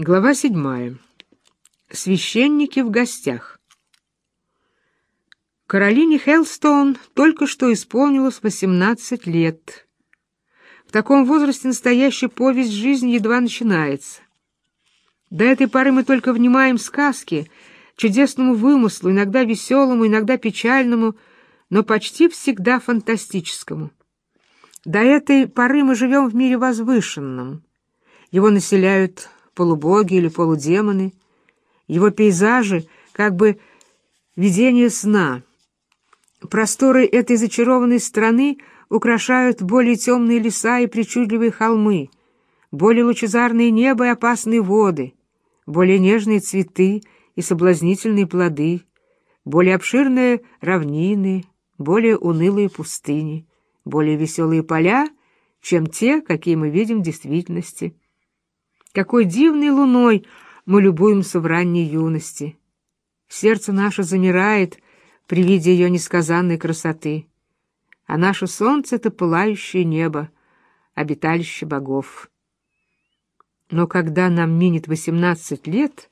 Глава седьмая. Священники в гостях. Каролине Хелстоун только что исполнилось 18 лет. В таком возрасте настоящая повесть жизни едва начинается. До этой поры мы только внимаем сказки, чудесному вымыслу, иногда веселому, иногда печальному, но почти всегда фантастическому. До этой поры мы живем в мире возвышенном. Его населяют полубоги или полудемоны, его пейзажи как бы видение сна. Просторы этой зачарованной страны украшают более темные леса и причудливые холмы, более лучезарные небо и опасные воды, более нежные цветы и соблазнительные плоды, более обширные равнины, более унылые пустыни, более веселые поля, чем те, какие мы видим в действительности. Какой дивной луной мы любуемся в ранней юности. Сердце наше замирает при виде ее несказанной красоты, а наше солнце — это пылающее небо, обиталище богов. Но когда нам минет восемнадцать лет,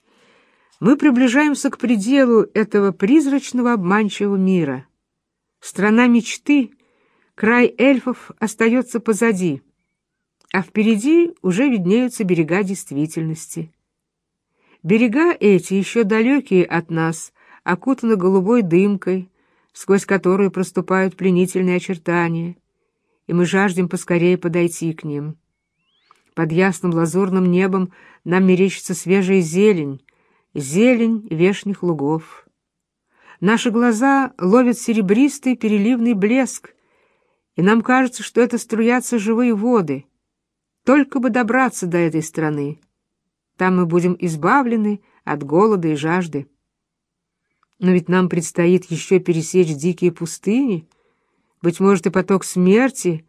мы приближаемся к пределу этого призрачного обманчивого мира. Страна мечты, край эльфов остается позади — а впереди уже виднеются берега действительности. Берега эти, еще далекие от нас, окутаны голубой дымкой, сквозь которую проступают пленительные очертания, и мы жаждем поскорее подойти к ним. Под ясным лазурным небом нам мерещится свежая зелень, зелень вешних лугов. Наши глаза ловят серебристый переливный блеск, и нам кажется, что это струятся живые воды — только бы добраться до этой страны. Там мы будем избавлены от голода и жажды. Но ведь нам предстоит еще пересечь дикие пустыни, быть может, и поток смерти,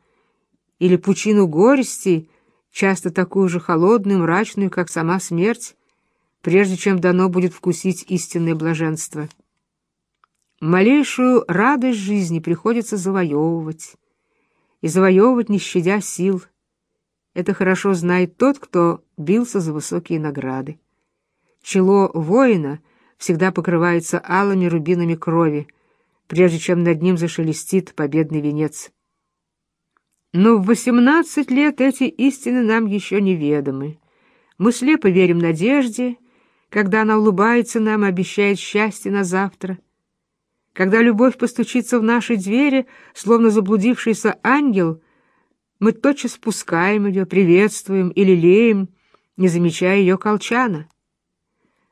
или пучину горести, часто такую же холодную, мрачную, как сама смерть, прежде чем дано будет вкусить истинное блаженство. Малейшую радость жизни приходится завоевывать, и завоевывать, не щадя сил — это хорошо знает тот, кто бился за высокие награды. Чело воина всегда покрывается алыми рубинами крови, прежде чем над ним зашелестит победный венец. Но в восемнадцать лет эти истины нам еще неведомы. Мы слепо верим надежде, когда она улыбается нам и обещает счастье на завтра. Когда любовь постучится в наши двери, словно заблудившийся ангел — мы тотчас спускаем ее, приветствуем и лелеем, не замечая ее колчана.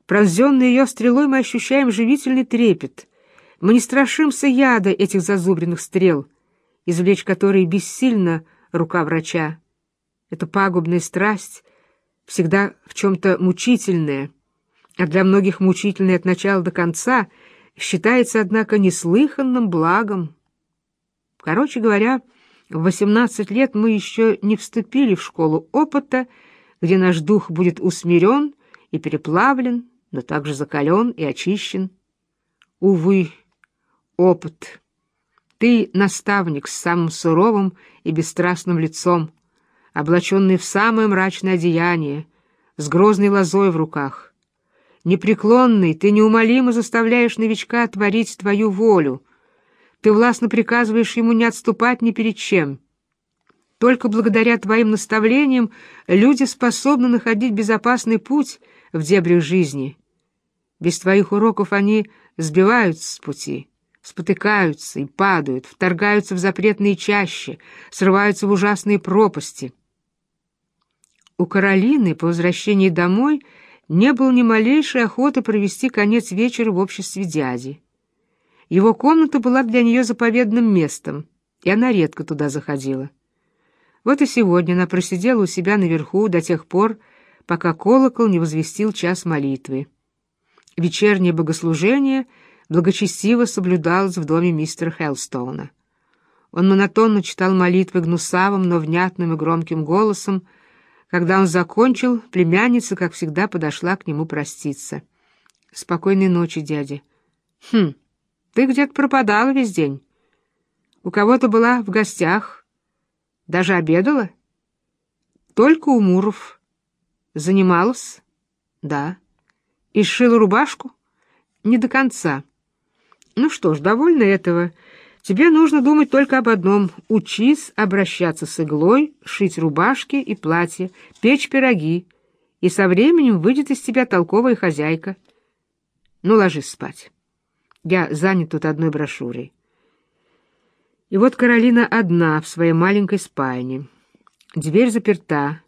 Пронзенный ее стрелой мы ощущаем живительный трепет. Мы не страшимся яда этих зазубренных стрел, извлечь которые бессильно рука врача. Это пагубная страсть, всегда в чем-то мучительная, а для многих мучительная от начала до конца, считается, однако, неслыханным благом. Короче говоря, в 18 лет мы еще не вступили в школу опыта, где наш дух будет усмирен и переплавлен, но также закален и очищен. Увы, опыт. Ты наставник с самым суровым и бесстрастным лицом, облаченный в самое мрачное одеяние, с грозной лозой в руках. Непреклонный, ты неумолимо заставляешь новичка творить твою волю — ты властно приказываешь ему не отступать ни перед чем. Только благодаря твоим наставлениям люди способны находить безопасный путь в дебрях жизни. Без твоих уроков они сбиваются с пути, спотыкаются и падают, вторгаются в запретные чащи, срываются в ужасные пропасти. У Каролины по возвращении домой не было ни малейшей охоты провести конец вечера в обществе дяди. Его комната была для нее заповедным местом, и она редко туда заходила. Вот и сегодня она просидела у себя наверху до тех пор, пока колокол не возвестил час молитвы. Вечернее богослужение благочестиво соблюдалось в доме мистера Хелстоуна. Он монотонно читал молитвы гнусавым, но внятным и громким голосом. Когда он закончил, племянница, как всегда, подошла к нему проститься. «Спокойной ночи, дядя». «Хм, ты где-то пропадала весь день. У кого-то была в гостях. Даже обедала? Только у Муров. Занималась? Да. И сшила рубашку? Не до конца. Ну что ж, довольно этого. Тебе нужно думать только об одном. Учись обращаться с иглой, шить рубашки и платья, печь пироги. И со временем выйдет из тебя толковая хозяйка. Ну, ложись спать. Я занят тут одной брошюрой. И вот Каролина одна в своей маленькой спальне. Дверь заперта,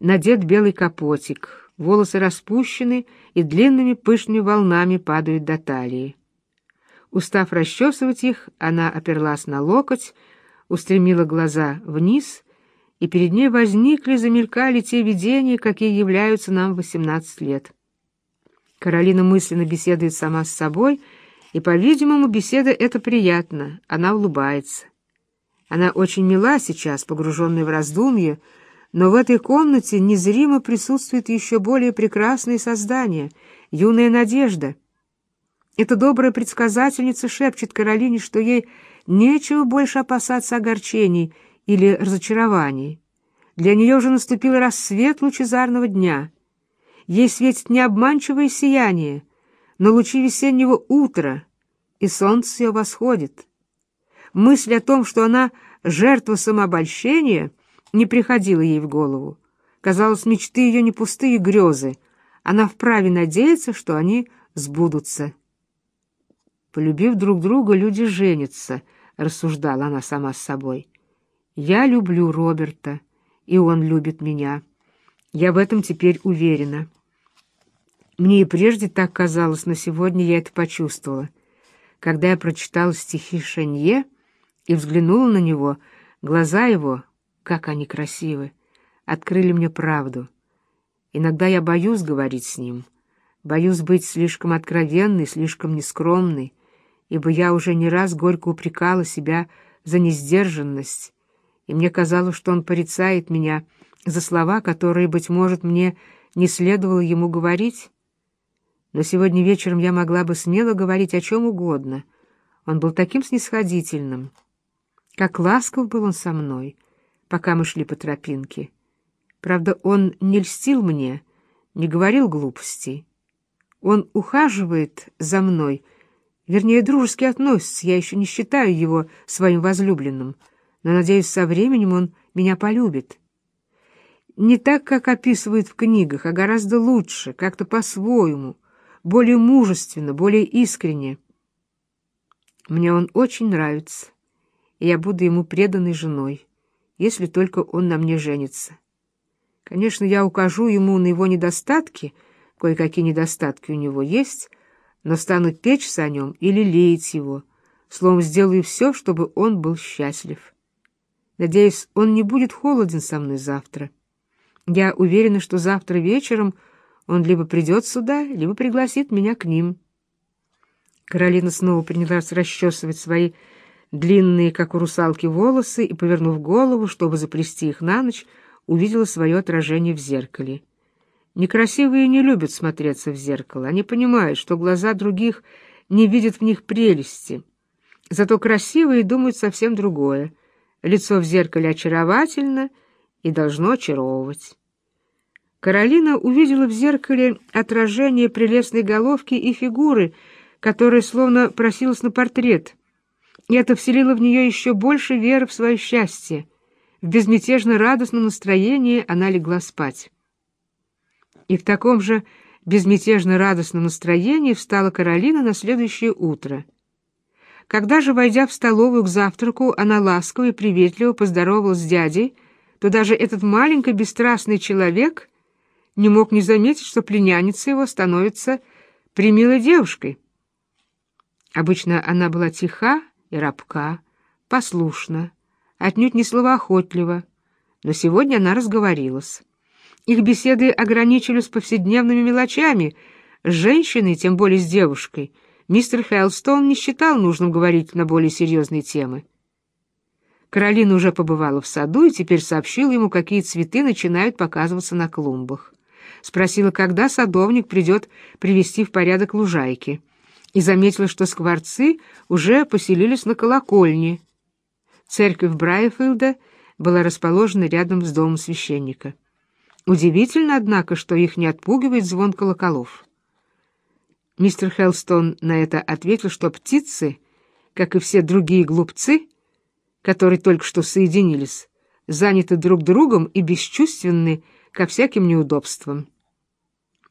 надет белый капотик, волосы распущены и длинными пышными волнами падают до талии. Устав расчесывать их, она оперлась на локоть, устремила глаза вниз, и перед ней возникли, замелькали те видения, какие являются нам в восемнадцать лет. Каролина мысленно беседует сама с собой, и, по-видимому, беседа эта приятна, она улыбается. Она очень мила сейчас, погруженная в раздумье, но в этой комнате незримо присутствует еще более прекрасное создание, юная надежда — эта добрая предсказательница шепчет Каролине, что ей нечего больше опасаться огорчений или разочарований. Для нее уже наступил рассвет лучезарного дня. Ей светит не обманчивое сияние, но лучи весеннего утра, и солнце ее восходит. Мысль о том, что она жертва самообольщения, не приходила ей в голову. Казалось, мечты ее не пустые грезы. Она вправе надеяться, что они сбудутся. Полюбив друг друга, люди женятся, — рассуждала она сама с собой. Я люблю Роберта, и он любит меня. Я в этом теперь уверена. Мне и прежде так казалось, но сегодня я это почувствовала. Когда я прочитала стихи Шенье и взглянула на него, глаза его, как они красивы, открыли мне правду. Иногда я боюсь говорить с ним, боюсь быть слишком откровенной, слишком нескромной, ибо я уже не раз горько упрекала себя за несдержанность, и мне казалось, что он порицает меня за слова, которые, быть может, мне не следовало ему говорить. Но сегодня вечером я могла бы смело говорить о чем угодно. Он был таким снисходительным. Как ласков был он со мной, пока мы шли по тропинке. Правда, он не льстил мне, не говорил глупостей. Он ухаживает за мной — Вернее, дружески относится, я еще не считаю его своим возлюбленным, но, надеюсь, со временем он меня полюбит. Не так, как описывают в книгах, а гораздо лучше, как-то по-своему, более мужественно, более искренне. Мне он очень нравится, и я буду ему преданной женой, если только он на мне женится. Конечно, я укажу ему на его недостатки, кое-какие недостатки у него есть — но стану печься о нем или леять его, словом, сделаю все, чтобы он был счастлив. Надеюсь, он не будет холоден со мной завтра. Я уверена, что завтра вечером он либо придет сюда, либо пригласит меня к ним. Каролина снова принялась расчесывать свои длинные, как у русалки, волосы и, повернув голову, чтобы заплести их на ночь, увидела свое отражение в зеркале. Некрасивые не любят смотреться в зеркало. Они понимают, что глаза других не видят в них прелести. Зато красивые думают совсем другое. Лицо в зеркале очаровательно и должно очаровывать. Каролина увидела в зеркале отражение прелестной головки и фигуры, которая словно просилась на портрет. И это вселило в нее еще больше веры в свое счастье. В безмятежно радостном настроении она легла спать. И в таком же безмятежно радостном настроении встала Каролина на следующее утро. Когда же, войдя в столовую к завтраку, она ласково и приветливо поздоровалась с дядей, то даже этот маленький бесстрастный человек не мог не заметить, что племянница его становится примилой девушкой. Обычно она была тиха и рабка, послушна, отнюдь не словоохотлива, но сегодня она разговорилась. Их беседы ограничились повседневными мелочами. С женщиной, тем более с девушкой, мистер Хелстон не считал нужным говорить на более серьезные темы. Каролина уже побывала в саду и теперь сообщила ему, какие цветы начинают показываться на клумбах. Спросила, когда садовник придет привести в порядок лужайки, и заметила, что скворцы уже поселились на колокольне. Церковь Брайфилда была расположена рядом с домом священника. Удивительно, однако, что их не отпугивает звон колоколов. Мистер Хелстон на это ответил, что птицы, как и все другие глупцы, которые только что соединились, заняты друг другом и бесчувственны ко всяким неудобствам.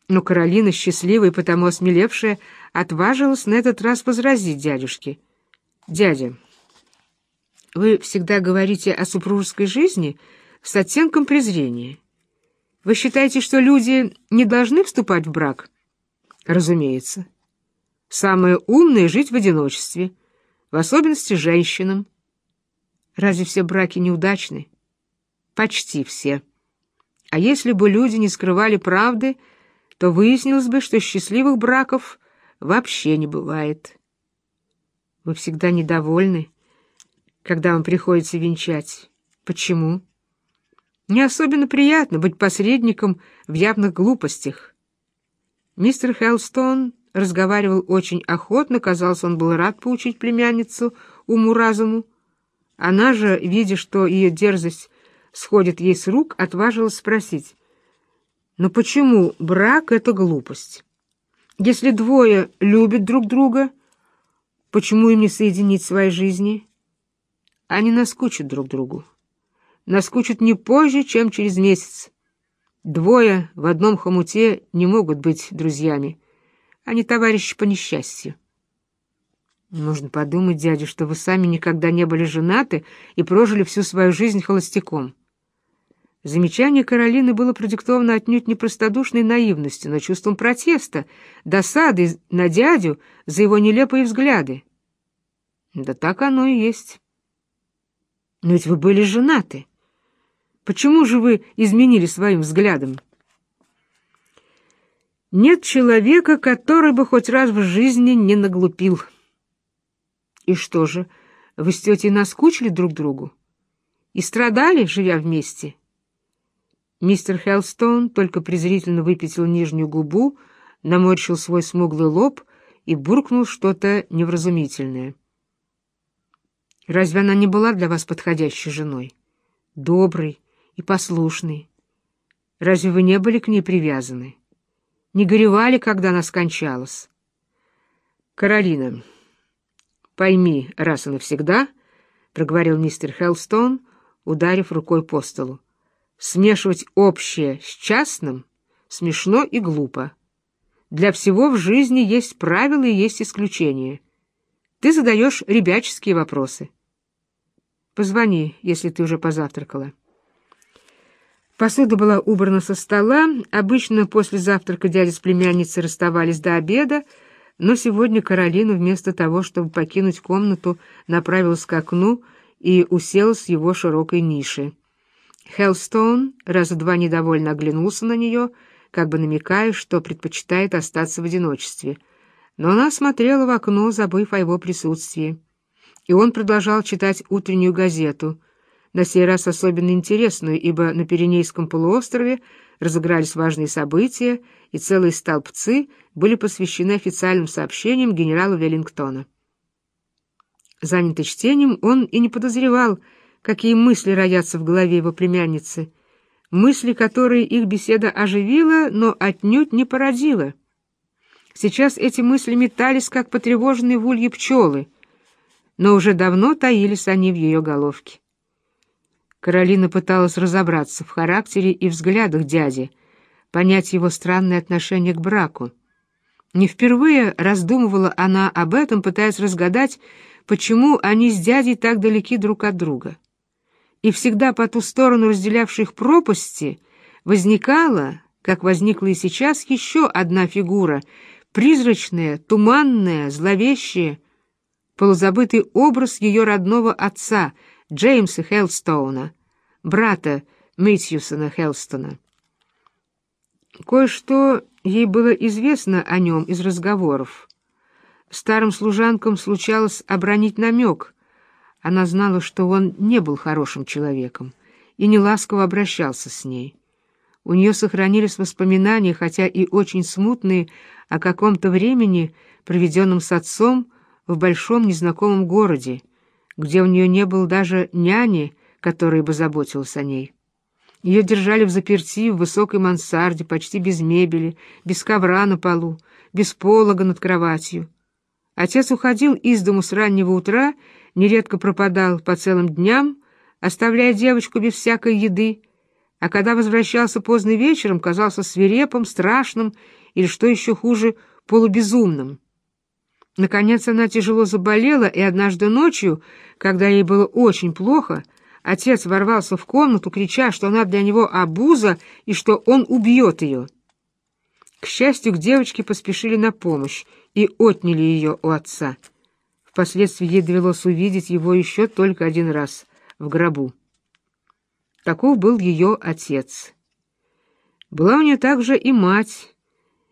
Но Каролина, счастливая и потому осмелевшая, отважилась на этот раз возразить дядюшке. «Дядя, вы всегда говорите о супружеской жизни с оттенком презрения. Вы считаете, что люди не должны вступать в брак?» «Разумеется. Самое умное — жить в одиночестве, в особенности женщинам. Разве все браки неудачны?» «Почти все. А если бы люди не скрывали правды, то выяснилось бы, что счастливых браков вообще не бывает. Вы всегда недовольны, когда вам приходится венчать. Почему? Не особенно приятно быть посредником в явных глупостях. Мистер Хелстон разговаривал очень охотно, казалось, он был рад поучить племянницу уму-разуму. Она же, видя, что ее дерзость сходит ей с рук, отважилась спросить, «Но почему брак — это глупость?» Если двое любят друг друга, почему им не соединить свои жизни? Они наскучат друг другу. Наскучат не позже, чем через месяц. Двое в одном хомуте не могут быть друзьями. Они товарищи по несчастью. Нужно подумать, дядя, что вы сами никогда не были женаты и прожили всю свою жизнь холостяком. Замечание Каролины было продиктовано отнюдь не простодушной наивностью, но чувством протеста, досады на дядю за его нелепые взгляды. Да так оно и есть. Но ведь вы были женаты. Почему же вы изменили своим взглядом? Нет человека, который бы хоть раз в жизни не наглупил. И что же, вы с тетей наскучили друг другу? И страдали, живя вместе? — Мистер Хелстон только презрительно выпятил нижнюю губу, наморщил свой смуглый лоб и буркнул что-то невразумительное. «Разве она не была для вас подходящей женой? Доброй и послушной? Разве вы не были к ней привязаны? Не горевали, когда она скончалась?» «Каролина, пойми раз и навсегда», — проговорил мистер Хелстон, ударив рукой по столу. Смешивать общее с частным смешно и глупо. Для всего в жизни есть правила и есть исключения. Ты задаешь ребяческие вопросы. Позвони, если ты уже позавтракала. Посуда была убрана со стола. Обычно после завтрака дядя с племянницей расставались до обеда, но сегодня Каролина вместо того, чтобы покинуть комнату, направилась к окну и уселась в его широкой нише. Хеллстоун раза два недовольно оглянулся на нее, как бы намекая, что предпочитает остаться в одиночестве. Но она смотрела в окно, забыв о его присутствии. И он продолжал читать утреннюю газету, на сей раз особенно интересную, ибо на Пиренейском полуострове разыгрались важные события, и целые столбцы были посвящены официальным сообщениям генерала Веллингтона. Занятый чтением, он и не подозревал, какие мысли роятся в голове его племянницы, мысли, которые их беседа оживила, но отнюдь не породила. Сейчас эти мысли метались, как потревоженные в улье пчелы, но уже давно таились они в ее головке. Каролина пыталась разобраться в характере и взглядах дяди, понять его странное отношение к браку. Не впервые раздумывала она об этом, пытаясь разгадать, почему они с дядей так далеки друг от друга и всегда по ту сторону разделявших пропасти возникала, как возникла и сейчас, еще одна фигура, призрачная, туманная, зловещая, полузабытый образ ее родного отца, Джеймса Хелстоуна, брата Мэтьюсона Хелстона. Кое-что ей было известно о нем из разговоров. Старым служанкам случалось обронить намек — она знала, что он не был хорошим человеком и неласково обращался с ней. У нее сохранились воспоминания, хотя и очень смутные, о каком-то времени, проведенном с отцом в большом незнакомом городе, где у нее не было даже няни, которая бы заботилась о ней. Ее держали в заперти в высокой мансарде, почти без мебели, без ковра на полу, без полога над кроватью. Отец уходил из дому с раннего утра, нередко пропадал по целым дням, оставляя девочку без всякой еды, а когда возвращался поздно вечером, казался свирепым, страшным или, что еще хуже, полубезумным. Наконец она тяжело заболела, и однажды ночью, когда ей было очень плохо, отец ворвался в комнату, крича, что она для него обуза и что он убьет ее. К счастью, к девочке поспешили на помощь и отняли ее у отца. Впоследствии ей довелось увидеть его еще только один раз в гробу. Таков был ее отец. Была у нее также и мать,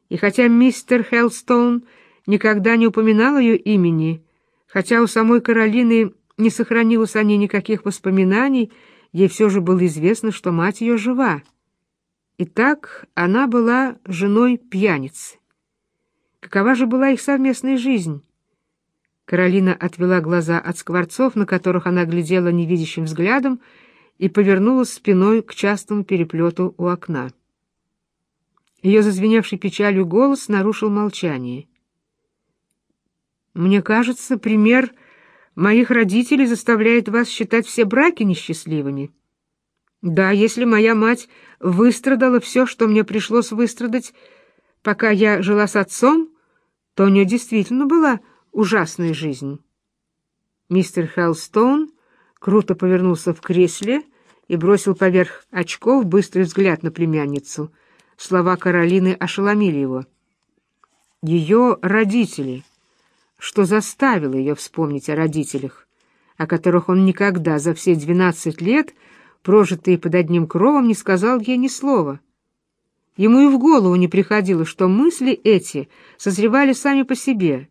и хотя мистер Хеллстоун никогда не упоминал ее имени, хотя у самой Каролины не сохранилось о ней никаких воспоминаний, ей все же было известно, что мать ее жива. Итак, она была женой пьяницы. Какова же была их совместная жизнь? Каролина отвела глаза от скворцов, на которых она глядела невидящим взглядом, и повернулась спиной к частому переплету у окна. Ее зазвеневший печалью голос нарушил молчание. «Мне кажется, пример моих родителей заставляет вас считать все браки несчастливыми. Да, если моя мать выстрадала все, что мне пришлось выстрадать, пока я жила с отцом, то у нее действительно была ужасная жизнь». Мистер Хеллстоун круто повернулся в кресле и бросил поверх очков быстрый взгляд на племянницу — Слова Каролины ошеломили его. Ее родители. Что заставило ее вспомнить о родителях, о которых он никогда за все двенадцать лет, прожитые под одним кровом, не сказал ей ни слова. Ему и в голову не приходило, что мысли эти созревали сами по себе,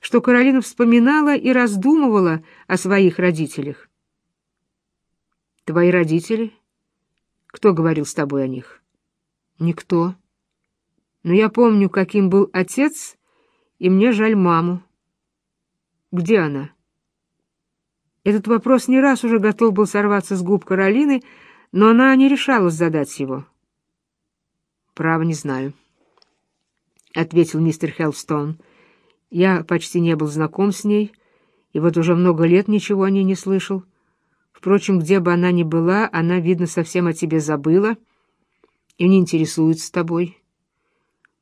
что Каролина вспоминала и раздумывала о своих родителях. «Твои родители? Кто говорил с тобой о них?» Никто. Но я помню, каким был отец, и мне жаль маму. Где она? Этот вопрос не раз уже готов был сорваться с губ Каролины, но она не решалась задать его. «Право не знаю», — ответил мистер Хеллстоун. «Я почти не был знаком с ней, и вот уже много лет ничего о ней не слышал. Впрочем, где бы она ни была, она, видно, совсем о тебе забыла» и не интересуется тобой.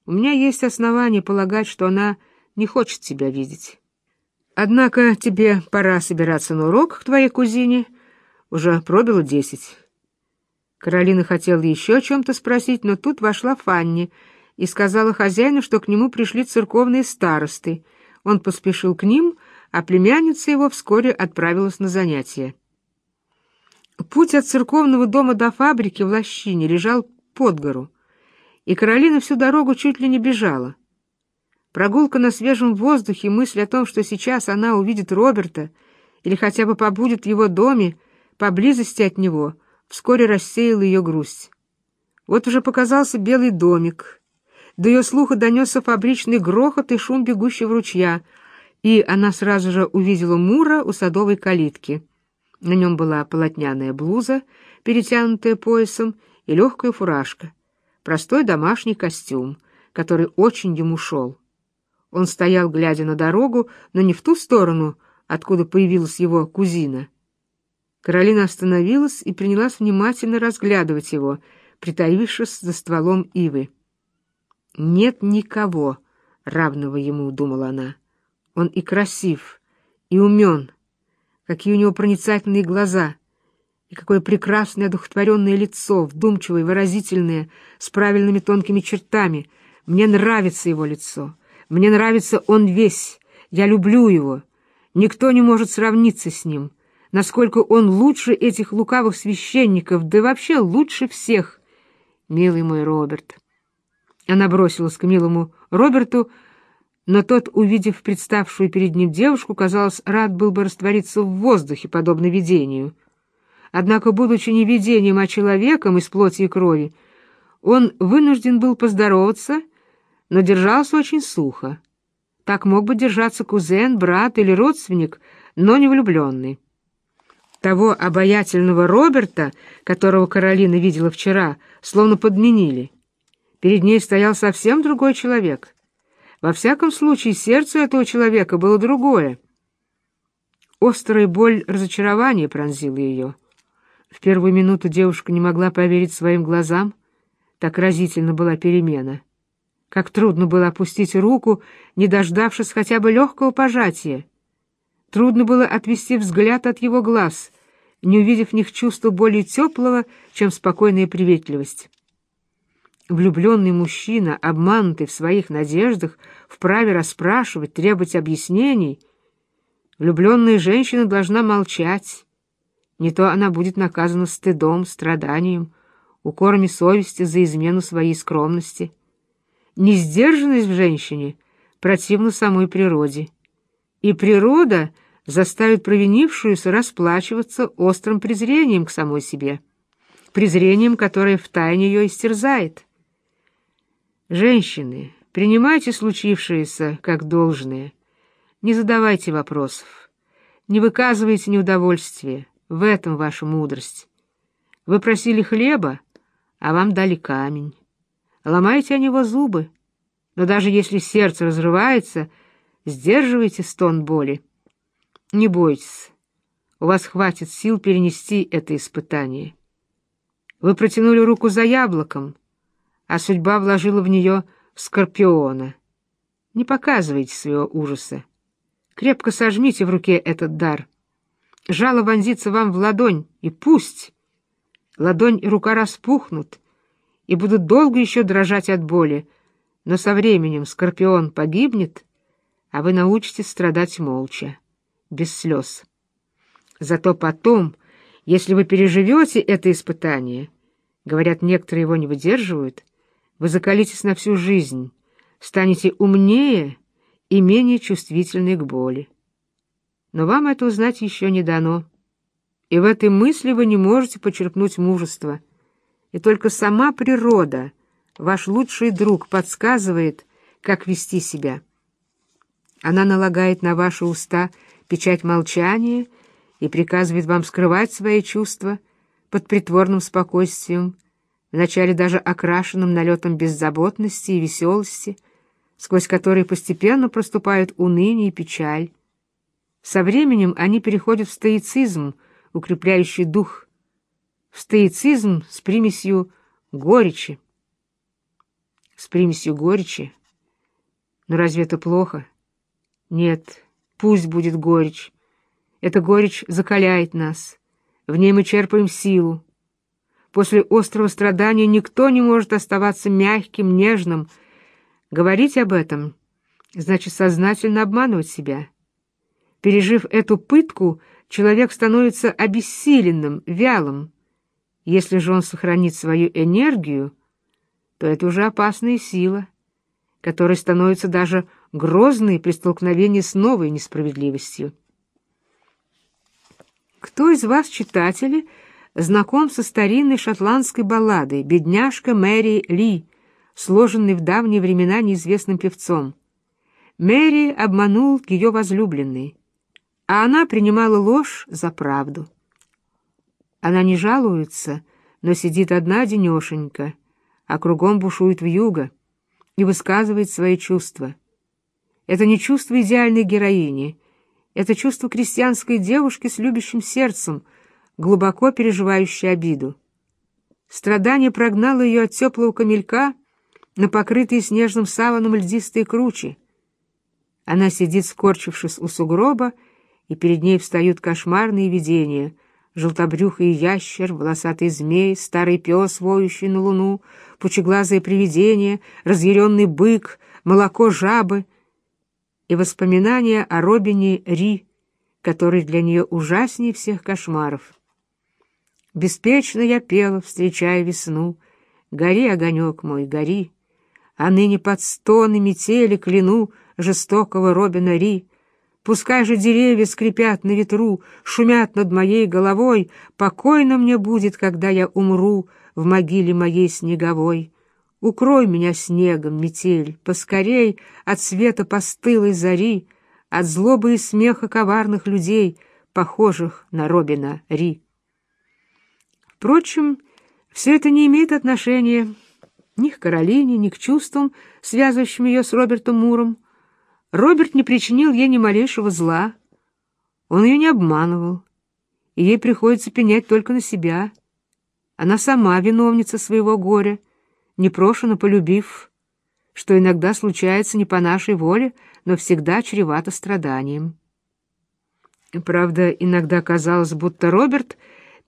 У меня есть основания полагать, что она не хочет тебя видеть. Однако тебе пора собираться на урок к твоей кузине. Уже пробило десять. Каролина хотела еще о чем-то спросить, но тут вошла Фанни и сказала хозяину, что к нему пришли церковные старосты. Он поспешил к ним, а племянница его вскоре отправилась на занятия. Путь от церковного дома до фабрики в Лощине лежал под гору, и Каролина всю дорогу чуть ли не бежала. Прогулка на свежем воздухе, мысль о том, что сейчас она увидит Роберта или хотя бы побудет в его доме, поблизости от него, вскоре рассеяла ее грусть. Вот уже показался белый домик. До ее слуха донесся фабричный грохот и шум бегущего ручья, и она сразу же увидела Мура у садовой калитки. На нем была полотняная блуза, перетянутая поясом, и легкая фуражка, простой домашний костюм, который очень ему шел. Он стоял, глядя на дорогу, но не в ту сторону, откуда появилась его кузина. Каролина остановилась и принялась внимательно разглядывать его, притаившись за стволом ивы. «Нет никого, равного ему», — думала она. «Он и красив, и умен. Какие у него проницательные глаза!» И какое прекрасное одухотворенное лицо, вдумчивое, выразительное, с правильными тонкими чертами. Мне нравится его лицо. Мне нравится он весь. Я люблю его. Никто не может сравниться с ним. Насколько он лучше этих лукавых священников, да вообще лучше всех. Милый мой Роберт. Она бросилась к милому Роберту, но тот, увидев представшую перед ним девушку, казалось, рад был бы раствориться в воздухе, подобно видению. Однако, будучи не видением, а человеком из плоти и крови, он вынужден был поздороваться, но держался очень сухо. Так мог бы держаться кузен, брат или родственник, но не влюбленный. Того обаятельного Роберта, которого Каролина видела вчера, словно подменили. Перед ней стоял совсем другой человек. Во всяком случае, сердце этого человека было другое. Острая боль разочарования пронзила ее. В первую минуту девушка не могла поверить своим глазам. Так разительно была перемена. Как трудно было опустить руку, не дождавшись хотя бы легкого пожатия. Трудно было отвести взгляд от его глаз, не увидев в них чувства более теплого, чем спокойная приветливость. Влюбленный мужчина, обманутый в своих надеждах, вправе расспрашивать, требовать объяснений. Влюбленная женщина должна молчать. Не то она будет наказана стыдом, страданием, укорами совести за измену своей скромности. Несдержанность в женщине противна самой природе и природа заставит провинившуюся расплачиваться острым презрением к самой себе, презрением, которое втайне ее истерзает. Женщины, принимайте случившееся как должное, не задавайте вопросов, не выказывайте неудовольствия, в этом ваша мудрость. Вы просили хлеба, а вам дали камень. Ломайте о него зубы, но даже если сердце разрывается — Сдерживайте стон боли. Не бойтесь, у вас хватит сил перенести это испытание. Вы протянули руку за яблоком, а судьба вложила в нее скорпиона. Не показывайте своего ужаса. Крепко сожмите в руке этот дар. Жало вонзится вам в ладонь, и пусть. Ладонь и рука распухнут, и будут долго еще дрожать от боли, но со временем скорпион погибнет — а вы научитесь страдать молча, без слез. Зато потом, если вы переживете это испытание, говорят, некоторые его не выдерживают, вы закалитесь на всю жизнь, станете умнее и менее чувствительны к боли. Но вам это узнать еще не дано, и в этой мысли вы не можете почерпнуть мужество, и только сама природа, ваш лучший друг, подсказывает, как вести себя. Она налагает на ваши уста печать молчания и приказывает вам скрывать свои чувства под притворным спокойствием, вначале даже окрашенным налетом беззаботности и веселости, сквозь которые постепенно проступают уныние и печаль. Со временем они переходят в стоицизм, укрепляющий дух, в стоицизм с примесью горечи. С примесью горечи? Но разве это плохо? Нет, пусть будет горечь. Эта горечь закаляет нас. В ней мы черпаем силу. После острого страдания никто не может оставаться мягким, нежным. Говорить об этом значит сознательно обманывать себя. Пережив эту пытку, человек становится обессиленным, вялым. Если же он сохранит свою энергию, то это уже опасная сила, которая становится даже грозные при столкновении с новой несправедливостью. Кто из вас, читатели, знаком со старинной шотландской балладой «Бедняжка Мэри Ли», сложенной в давние времена неизвестным певцом? Мэри обманул ее возлюбленный, а она принимала ложь за правду. Она не жалуется, но сидит одна денешенька, а кругом бушует вьюга и высказывает свои чувства — это не чувство идеальной героини. Это чувство крестьянской девушки с любящим сердцем, глубоко переживающей обиду. Страдание прогнало ее от теплого камелька на покрытые снежным саваном льдистые кручи. Она сидит, скорчившись у сугроба, и перед ней встают кошмарные видения — желтобрюхый ящер, волосатый змей, старый пес, воющий на луну, пучеглазое привидение, разъяренный бык, молоко жабы — и воспоминания о Робине Ри, который для нее ужаснее всех кошмаров. Беспечно я пела, встречая весну, «Гори, огонек мой, гори!» А ныне под стоны метели кляну жестокого Робина Ри. Пускай же деревья скрипят на ветру, шумят над моей головой, покойно мне будет, когда я умру в могиле моей снеговой. Укрой меня снегом, метель, поскорей от света постылой зари, от злобы и смеха коварных людей, похожих на Робина Ри. Впрочем, все это не имеет отношения ни к Каролине, ни к чувствам, связывающим ее с Робертом Муром. Роберт не причинил ей ни малейшего зла. Он ее не обманывал, и ей приходится пенять только на себя. Она сама виновница своего горя, непрошено полюбив, что иногда случается не по нашей воле, но всегда чревато страданием. Правда, иногда казалось, будто Роберт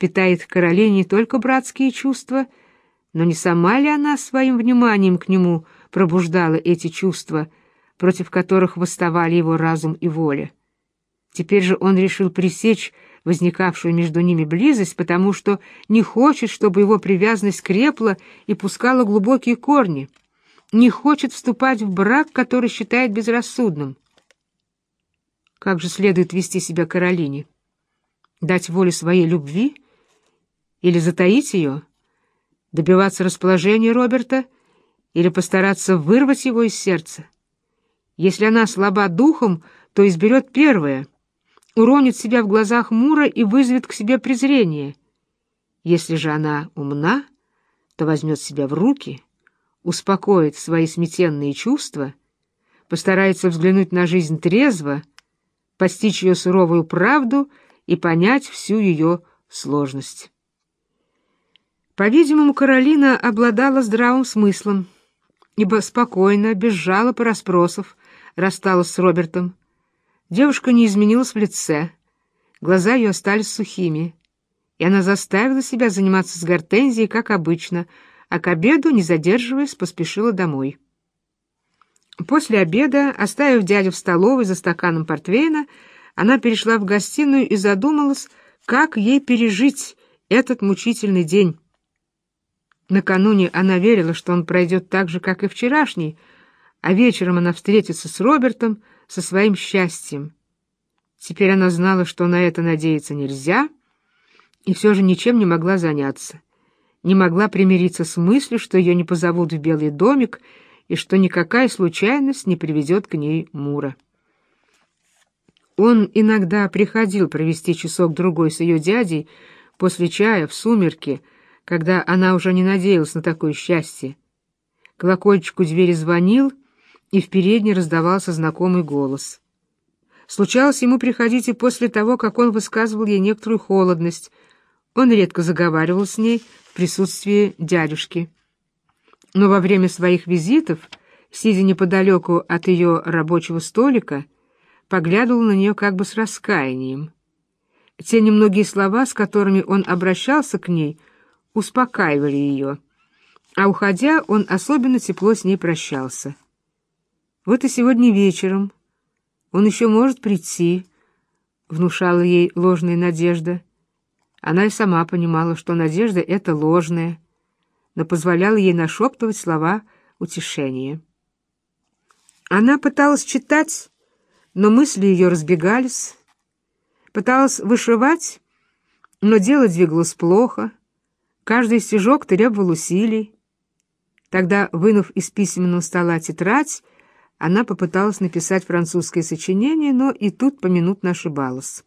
питает к Каролине не только братские чувства — но не сама ли она своим вниманием к нему пробуждала эти чувства, против которых восставали его разум и воля? Теперь же он решил пресечь возникавшую между ними близость, потому что не хочет, чтобы его привязанность крепла и пускала глубокие корни, не хочет вступать в брак, который считает безрассудным. Как же следует вести себя Каролине? Дать волю своей любви или затаить ее? добиваться расположения Роберта или постараться вырвать его из сердца. Если она слаба духом, то изберет первое, уронит себя в глазах Мура и вызовет к себе презрение. Если же она умна, то возьмет себя в руки, успокоит свои сметенные чувства, постарается взглянуть на жизнь трезво, постичь ее суровую правду и понять всю ее сложность. По-видимому, Каролина обладала здравым смыслом, ибо спокойно, без жалоб и расспросов, рассталась с Робертом. Девушка не изменилась в лице, глаза ее остались сухими, и она заставила себя заниматься с гортензией, как обычно, а к обеду, не задерживаясь, поспешила домой. После обеда, оставив дядю в столовой за стаканом портвейна, она перешла в гостиную и задумалась, как ей пережить этот мучительный день. Накануне она верила, что он пройдет так же, как и вчерашний, а вечером она встретится с Робертом, со своим счастьем. Теперь она знала, что на это надеяться нельзя, и все же ничем не могла заняться. Не могла примириться с мыслью, что ее не позовут в Белый домик, и что никакая случайность не приведет к ней Мура. Он иногда приходил провести часок-другой с ее дядей после чая в сумерки, когда она уже не надеялась на такое счастье. Колокольчик у двери звонил, и в передней раздавался знакомый голос. Случалось ему приходить и после того, как он высказывал ей некоторую холодность. Он редко заговаривал с ней в присутствии дядюшки. Но во время своих визитов, сидя неподалеку от ее рабочего столика, поглядывал на нее как бы с раскаянием. Те немногие слова, с которыми он обращался к ней — успокаивали ее, а уходя, он особенно тепло с ней прощался. Вот и сегодня вечером он еще может прийти, внушала ей ложная надежда. Она и сама понимала, что надежда — это ложная, но позволяла ей нашептывать слова утешения. Она пыталась читать, но мысли ее разбегались, пыталась вышивать, но дело двигалось плохо — Каждый стежок требовал усилий. Тогда, вынув из письменного стола тетрадь, она попыталась написать французское сочинение, но и тут поминутно ошибалась.